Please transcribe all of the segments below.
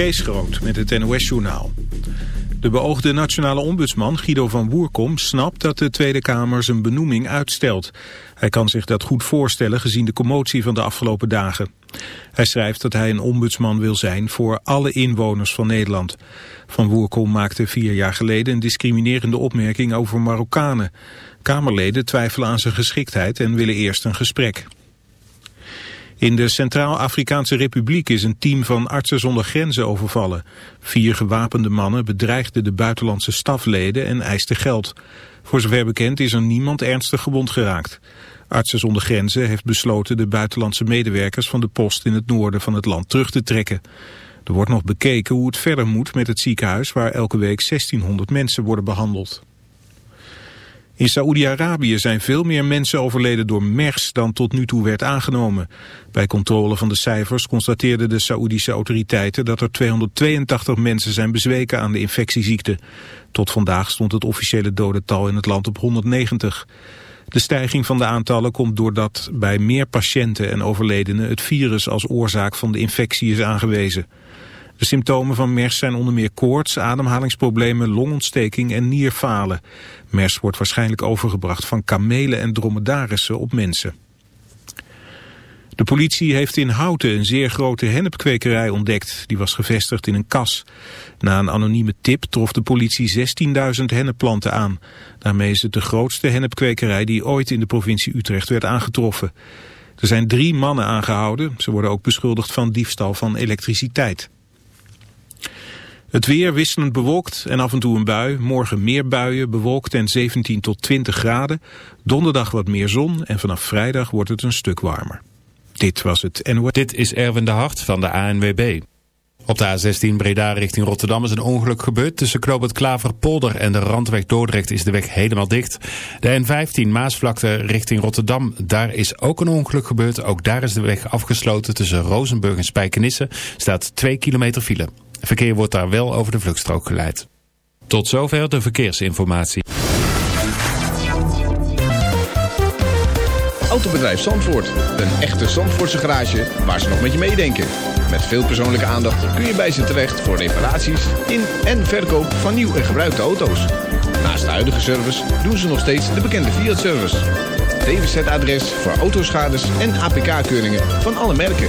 Kees Groot met het NOS-journaal. De beoogde nationale ombudsman Guido van Woerkom snapt dat de Tweede Kamer zijn benoeming uitstelt. Hij kan zich dat goed voorstellen gezien de commotie van de afgelopen dagen. Hij schrijft dat hij een ombudsman wil zijn voor alle inwoners van Nederland. Van Woerkom maakte vier jaar geleden een discriminerende opmerking over Marokkanen. Kamerleden twijfelen aan zijn geschiktheid en willen eerst een gesprek. In de Centraal-Afrikaanse Republiek is een team van artsen zonder grenzen overvallen. Vier gewapende mannen bedreigden de buitenlandse stafleden en eisten geld. Voor zover bekend is er niemand ernstig gewond geraakt. Artsen zonder grenzen heeft besloten de buitenlandse medewerkers van de post in het noorden van het land terug te trekken. Er wordt nog bekeken hoe het verder moet met het ziekenhuis waar elke week 1600 mensen worden behandeld. In Saoedi-Arabië zijn veel meer mensen overleden door MERS dan tot nu toe werd aangenomen. Bij controle van de cijfers constateerden de Saoedische autoriteiten dat er 282 mensen zijn bezweken aan de infectieziekte. Tot vandaag stond het officiële dodental in het land op 190. De stijging van de aantallen komt doordat bij meer patiënten en overledenen het virus als oorzaak van de infectie is aangewezen. De symptomen van MERS zijn onder meer koorts, ademhalingsproblemen, longontsteking en nierfalen. MERS wordt waarschijnlijk overgebracht van kamelen en dromedarissen op mensen. De politie heeft in Houten een zeer grote hennepkwekerij ontdekt. Die was gevestigd in een kas. Na een anonieme tip trof de politie 16.000 hennepplanten aan. Daarmee is het de grootste hennepkwekerij die ooit in de provincie Utrecht werd aangetroffen. Er zijn drie mannen aangehouden. Ze worden ook beschuldigd van diefstal van elektriciteit. Het weer wisselend bewolkt en af en toe een bui. Morgen meer buien, bewolkt en 17 tot 20 graden. Donderdag wat meer zon en vanaf vrijdag wordt het een stuk warmer. Dit was het NOS. Dit is Erwin de Hart van de ANWB. Op de A16 Breda richting Rotterdam is een ongeluk gebeurd. Tussen Knoop Klaverpolder en de Randweg Dordrecht is de weg helemaal dicht. De N15 Maasvlakte richting Rotterdam, daar is ook een ongeluk gebeurd. Ook daar is de weg afgesloten tussen Rozenburg en Spijkenisse. Staat 2 kilometer file. Verkeer wordt daar wel over de vluchtstrook geleid. Tot zover de verkeersinformatie. Autobedrijf Zandvoort. Een echte Zandvoortse garage waar ze nog met je meedenken. Met veel persoonlijke aandacht kun je bij ze terecht voor reparaties in en verkoop van nieuw en gebruikte auto's. Naast de huidige service doen ze nog steeds de bekende Fiat-service. DWZ-adres voor autoschades en APK-keuringen van alle merken.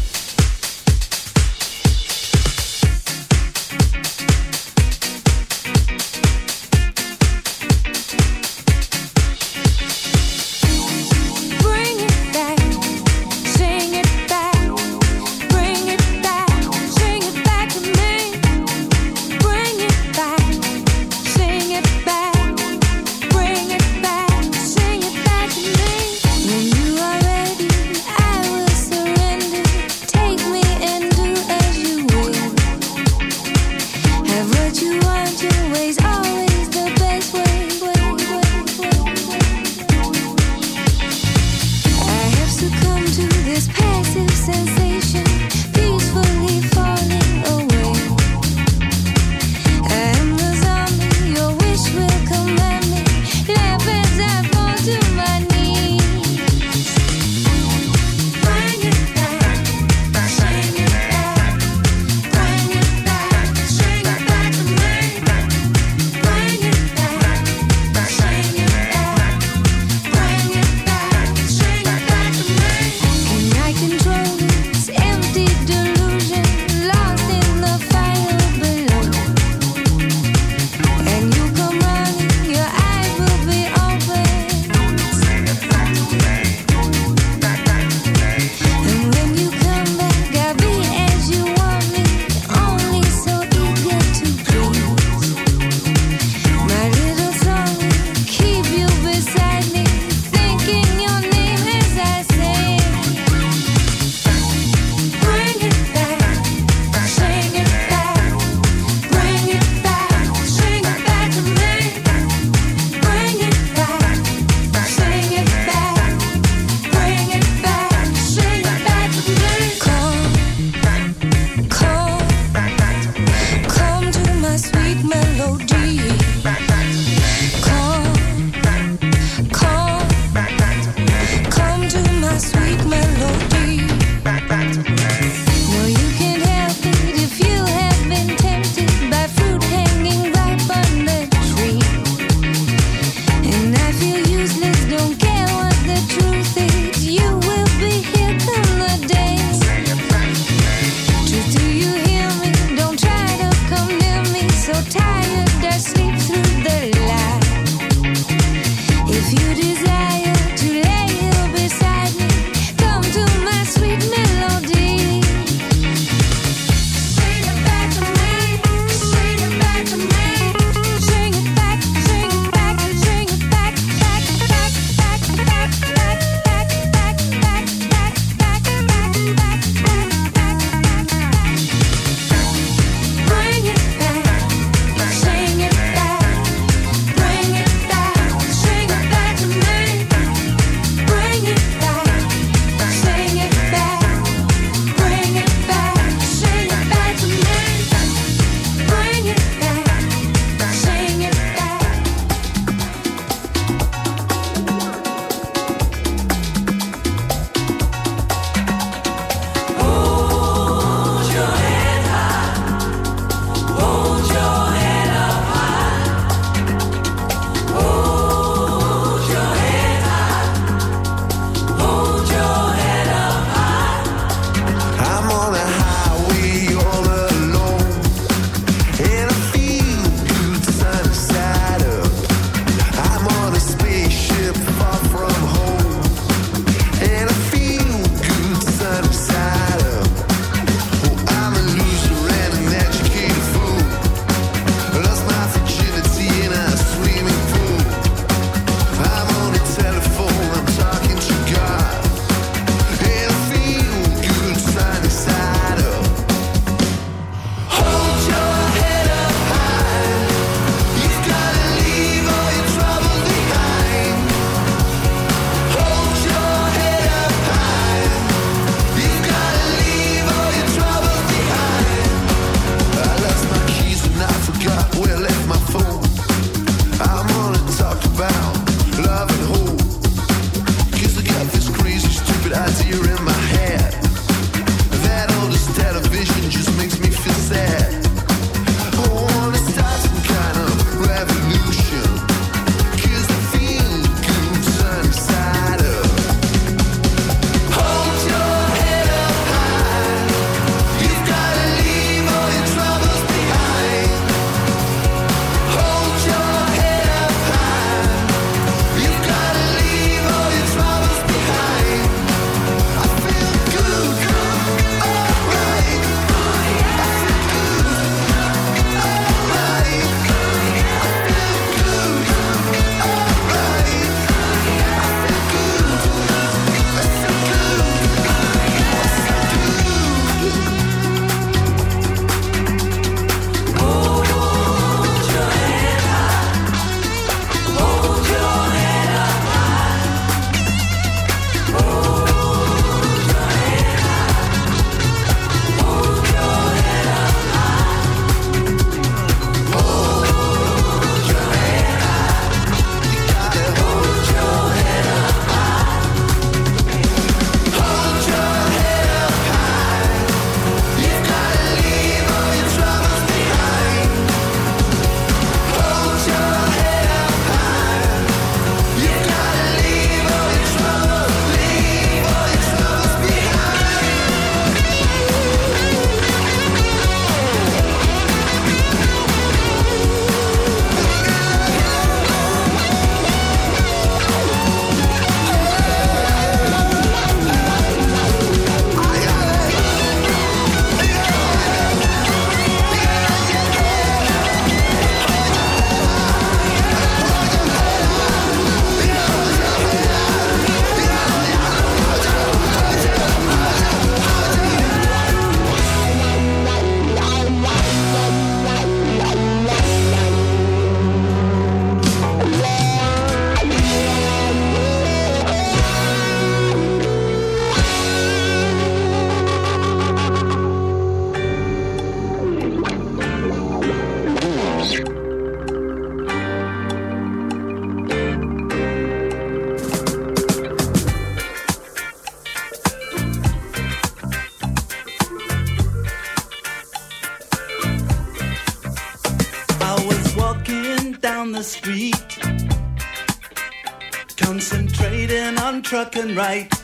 and right.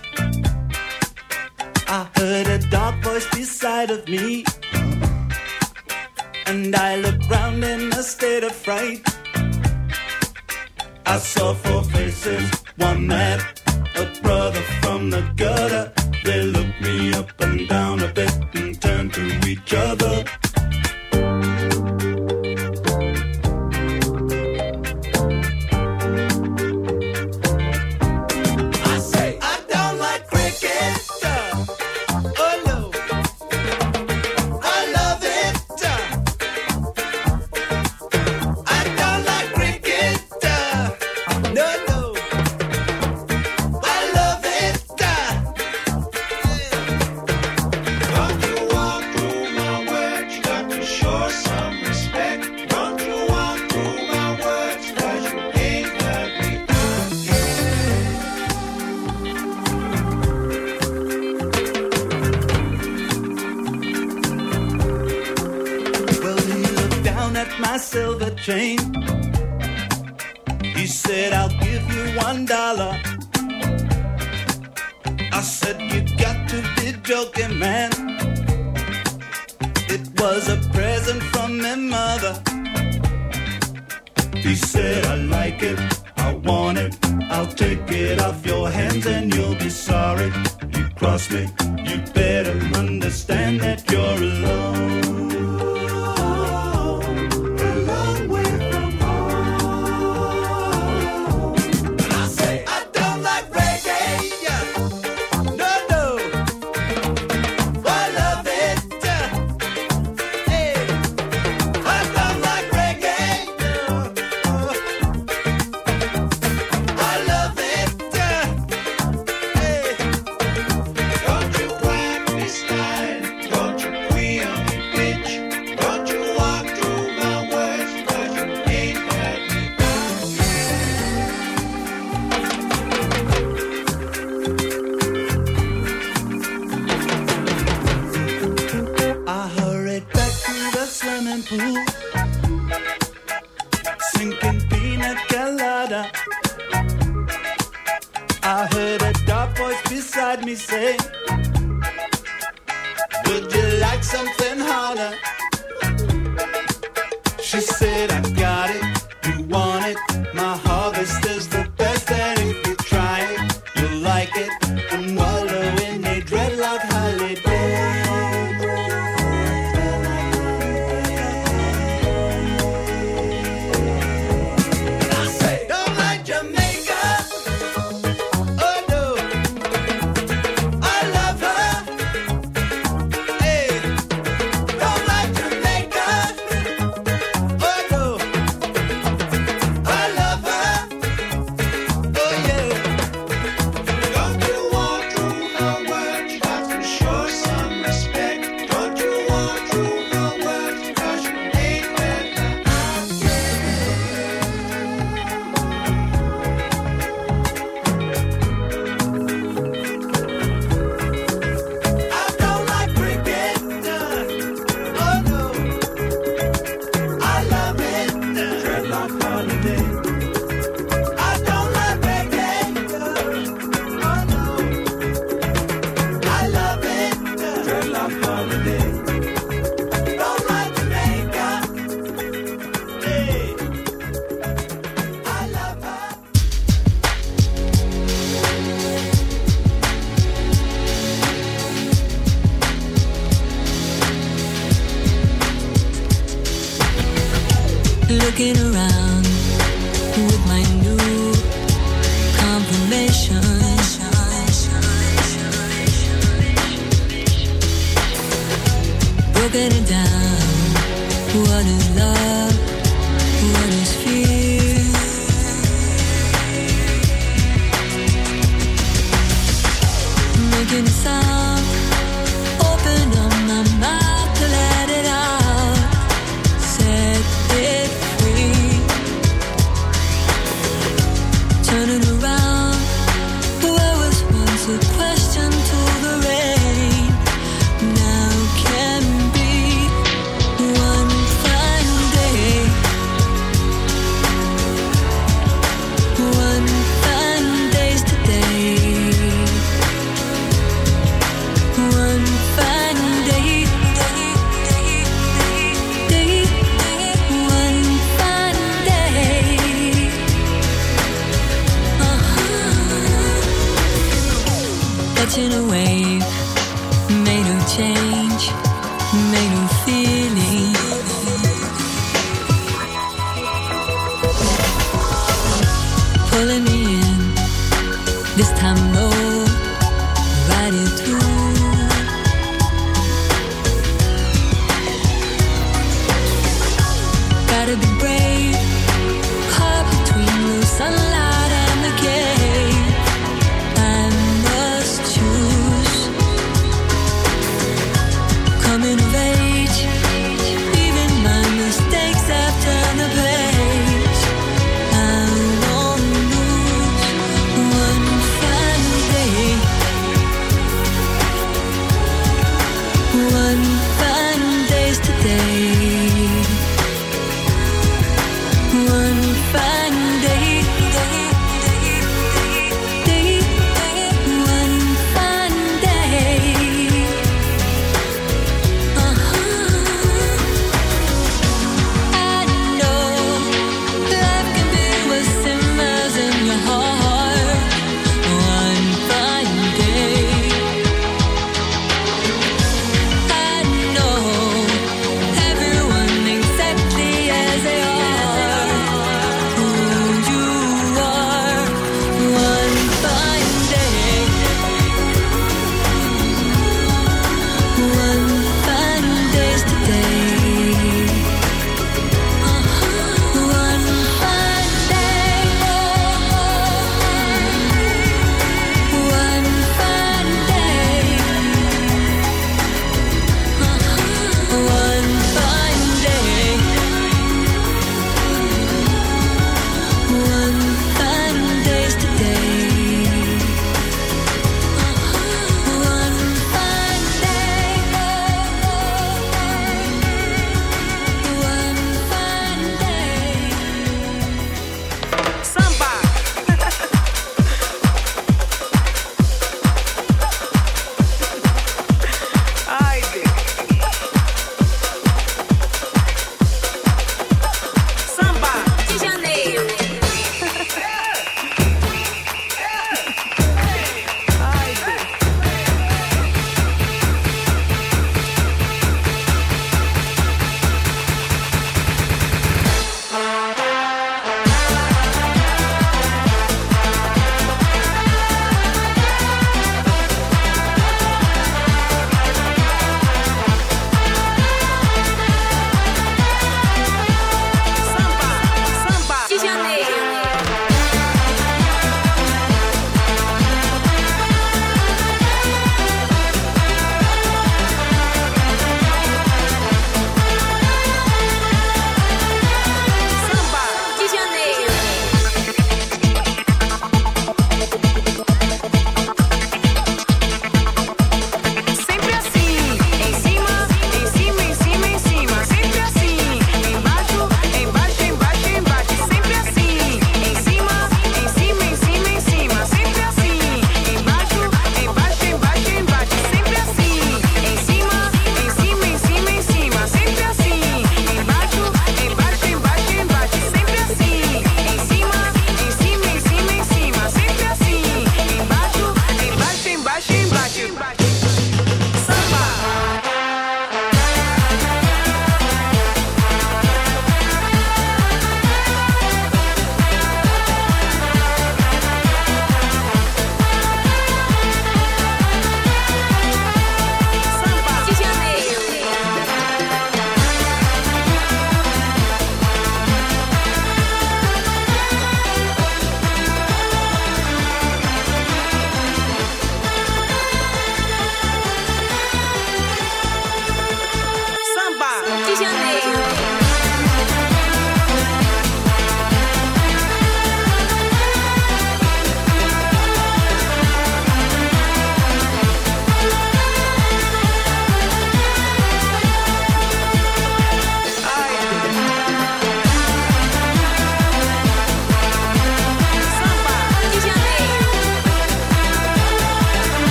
silver chain. He said, I'll give you one dollar. I said, You got to be joking, man. It was a present from my mother. He said, I like it.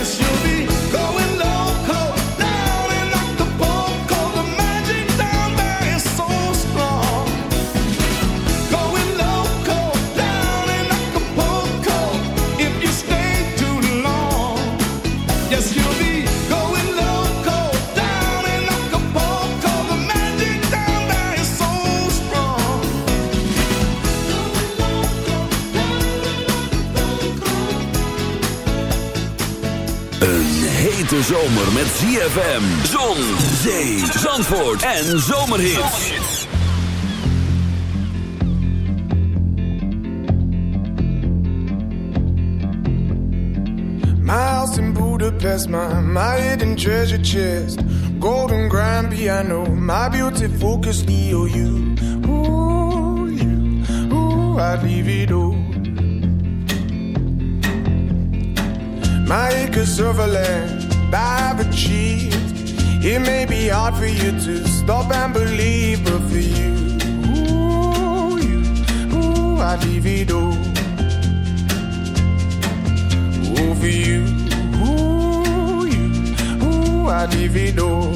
Guess you'll be hete zomer met ZFM, zon, zee, zandvoort en zomerhits. My house in Budapest, my, my hidden treasure chest. Golden grand piano, my beauty focus EOU. Ooh, you, ooh, I'd leave it all. My acres of land I've achieved. It may be hard for you to stop and believe, but for you, ooh, you, ooh, I'd leave it all. Ooh, for you, ooh, you, ooh, I'd leave it all.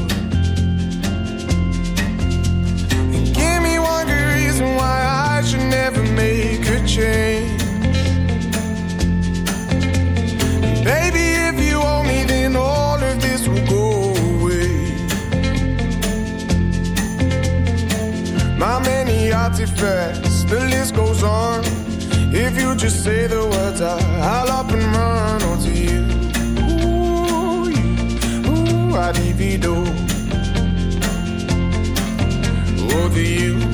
And give me one good reason why I should never make a change. Baby, if you owe me, then all My many artifacts, the list goes on. If you just say the words, I, I'll up and run onto you. Ooh, you, ooh, I divido. Oh, the you,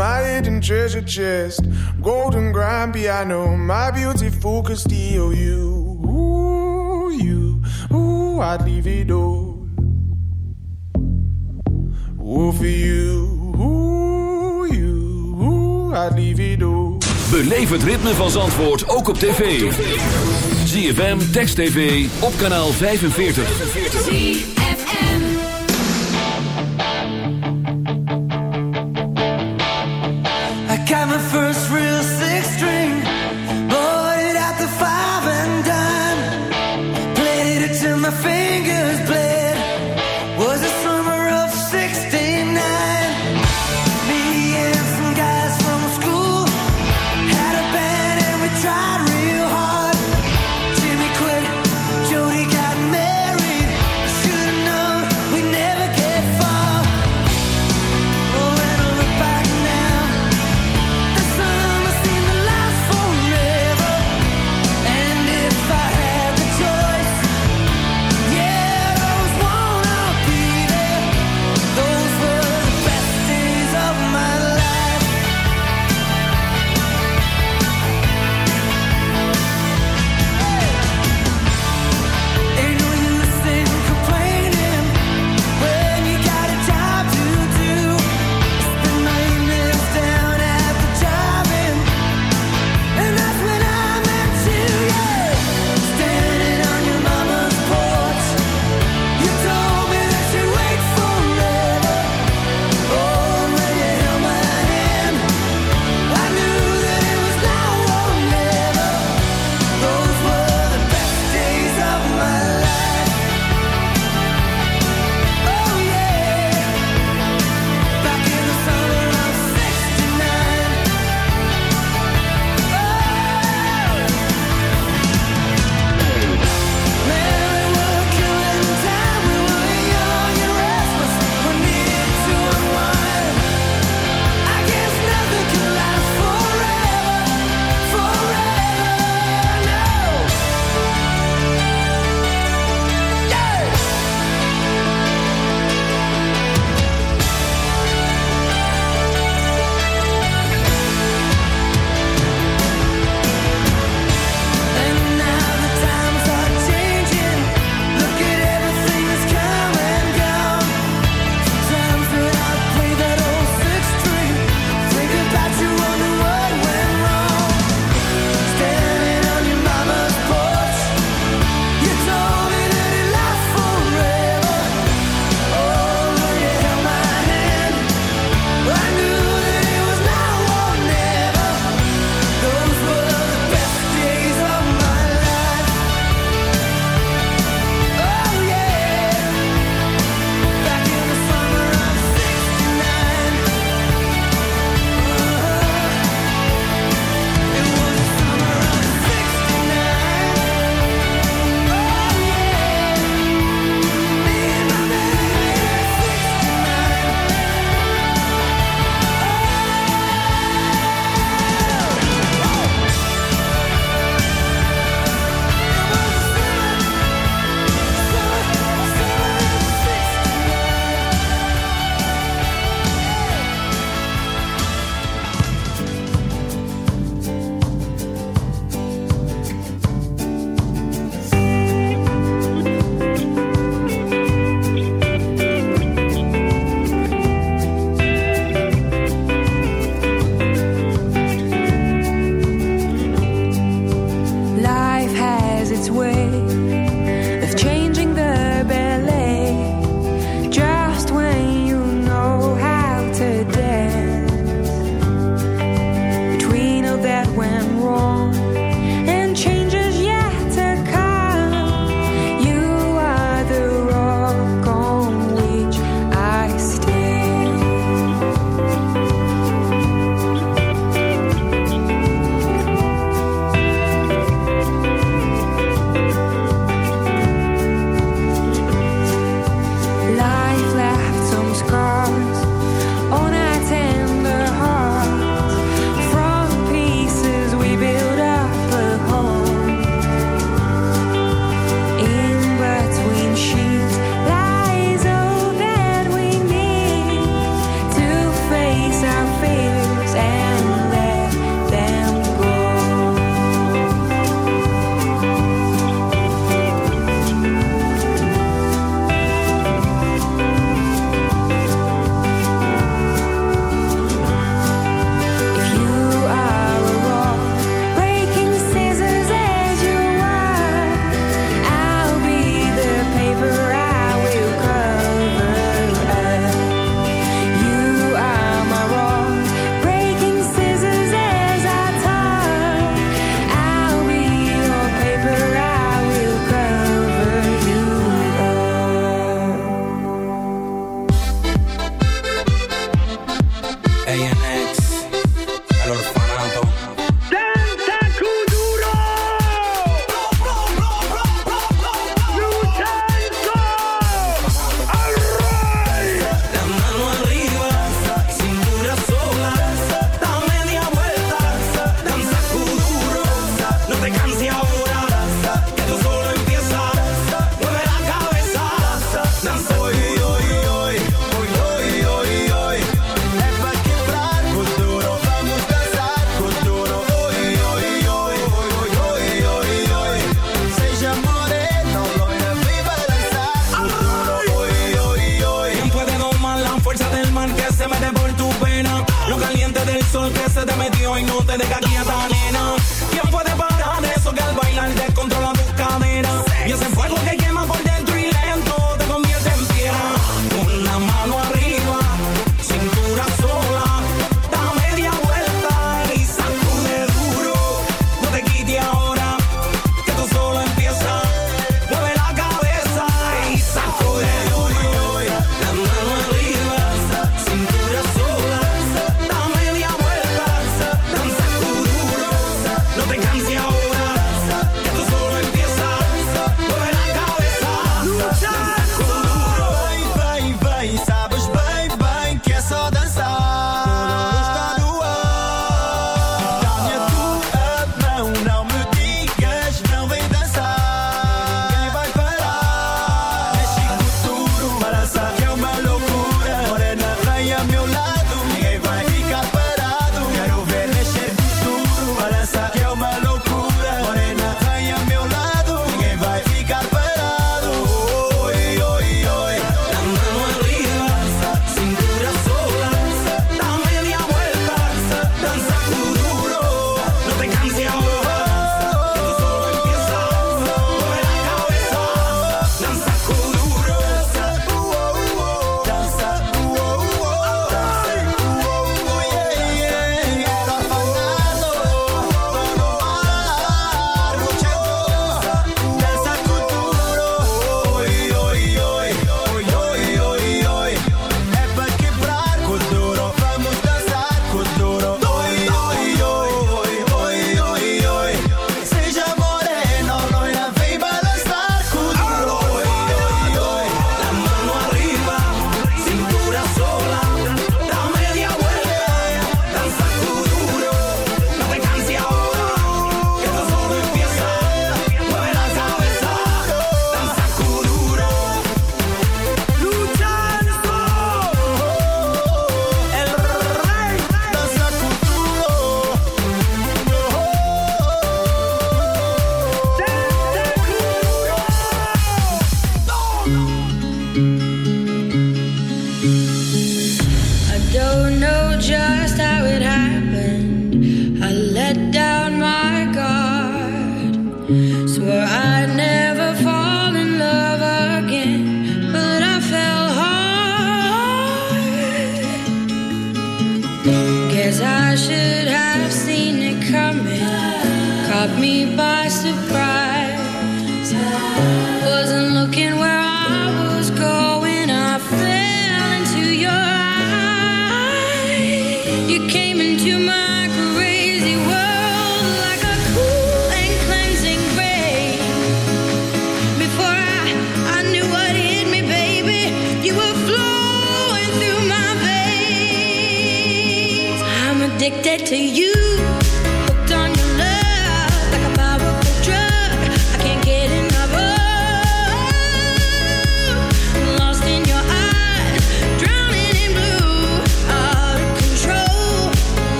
my hidden treasure chest, golden grand piano, my beautiful could steal you. Ooh, you, ooh, I'd leave it all. Ooh, for you, ooh, you, ooh, I'd leave it all. Beleef het ritme van Zandvoort ook op tv. ZFM, Text TV, op kanaal 45. 45.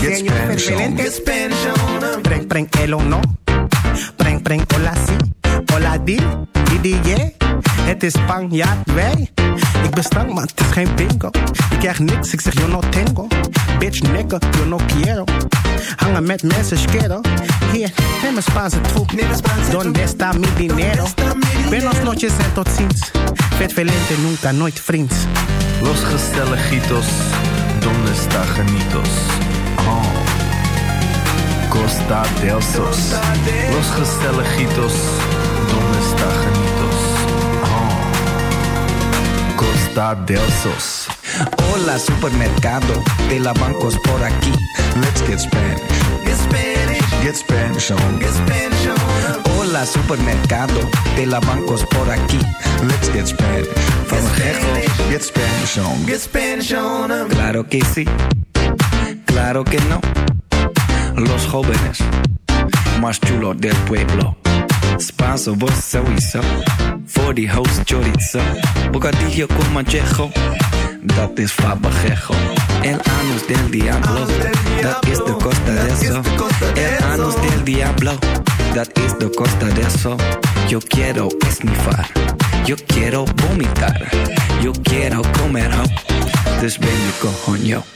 Get Spanish on. Get Spanish on. Preng, preng, elo no. Preng, preng, hola si. Hola di, di, di, yeah. Het is Spanjaard, wij. Ik ben stank, maar het is geen bingo. Ik krijg niks, ik zeg yo no tengo. Bitch, nigga, yo no quiero. Hangen met mensen, schero. Hier, neem een Spaanse troep. Donde está mi dinero? Buenos noches en tot ziens. Vet velente, nunca, nooit vriends. Los gezelligitos, donde está genitos? Costa del Sos. Los gezelligitos, donde está genitos? Oh. Costa del Sos. Hola supermercado de la bancos por aquí. Let's get Spanish. Get Spanish. Get Spanish on. Get Spanish on. Hola supermercado de la bancos por aquí. Let's get Spanish. From Get Get Spanish on. Get Spanish on. Claro que sí. Claro que no. Los jóvenes más chulos del pueblo. Spanso, sowieso. Voor die host chorizo. Bocadillo con manchejo. Dat is fabajejo. El anus del diablo. Dat is de costa de eso. El anus del diablo. Dat is de costa de eso. Yo quiero esnifar. Yo quiero vomitar. Yo quiero comer ho. Dus ben je coño.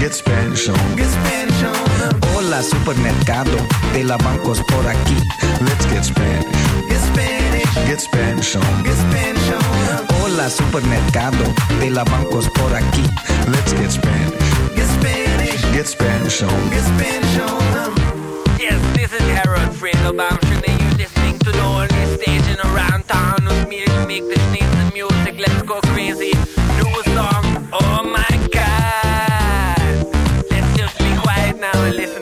Get Spanish on. Get Spanish on. Hola supermercado de la bancos por aquí. Let's get Spanish. Get Spanish. Get Spanish on. Get Spanish on. Hola supermercado de la bancos por aquí. Let's get Spanish. Get Spanish. Get Spanish on. Get Spanish on. Yes, this is Harold Fredo Bamshin and you're listening to the only station around town with me to make the sneeze listen